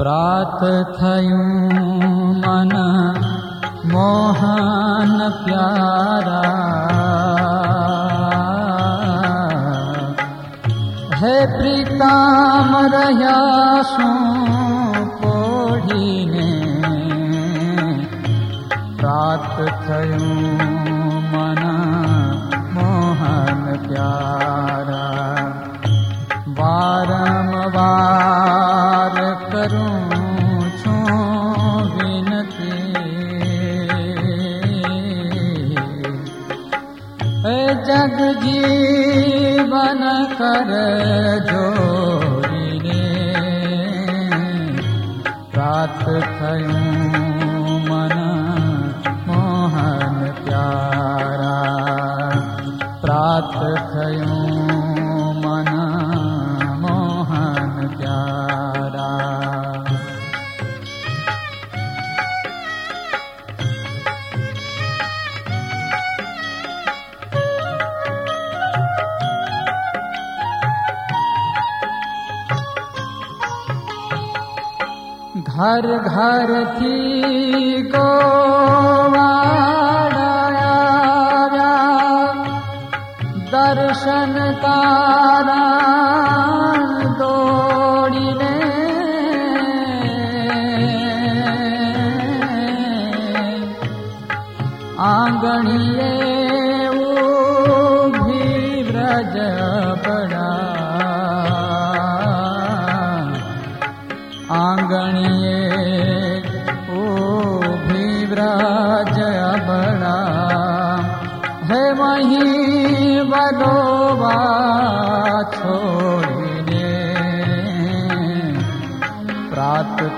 प्रात मन मोहन प्यारा। हे प्रीताम रह्या सु पोढ़ीने प्रात मन मोहन प्यारा। वारंवार विनती जग जीवन कर प्रात थयूं मन मोहन प्यारा। प्रात थयूं घर घर थी गोवाड़ाया दर्शन कारण दौड़िने आंगणिए भी ब्रज बड़ा आंगणिए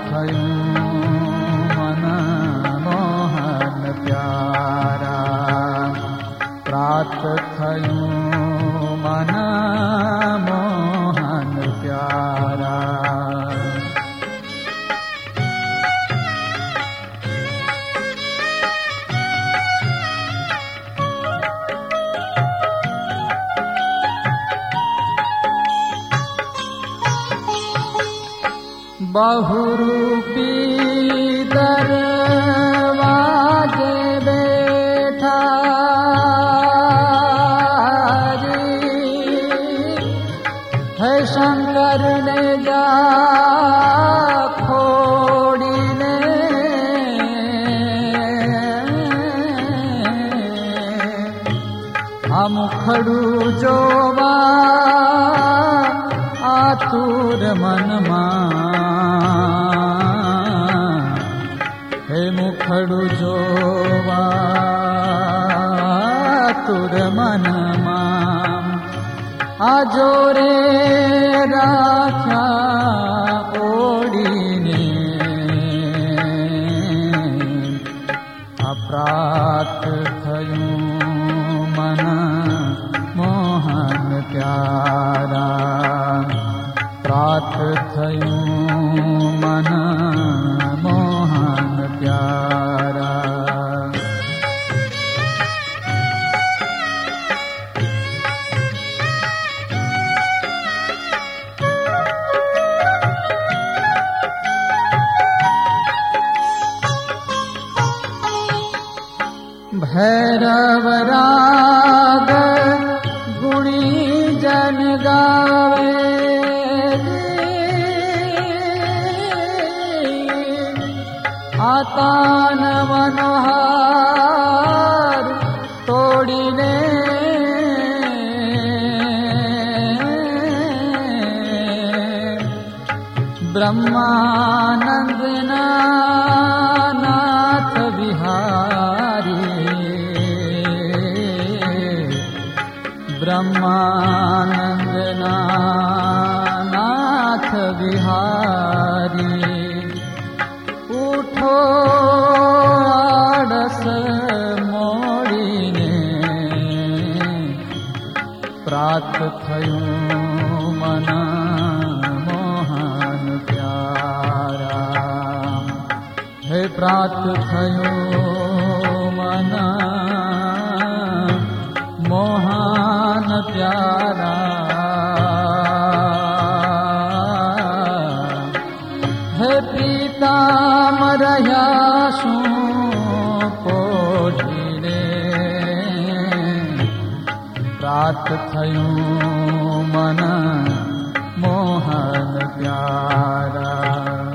थयूं बहुरूपी दरवाजे बैठा है शंकर ने जा हम खड़ू आतुर मनमा हे मुखड़ू जोवा आतुर मनमा आजो रे ओड़ीने। अप्रात थयूं मन मोहन प्यारा। प्रात थयूं भैरव राग गुणी जन गावे। आतान मनोहार तोड़िने। ब्रह्मानंद ब्रह्मानंद नाथ बिहारी। उठो आडस मोड़ीने। प्रात थयूं मन मोहन प्यारा। हे प्रात थयूं पितामरया सूीरे प्राप् मन मोहन प्यारा।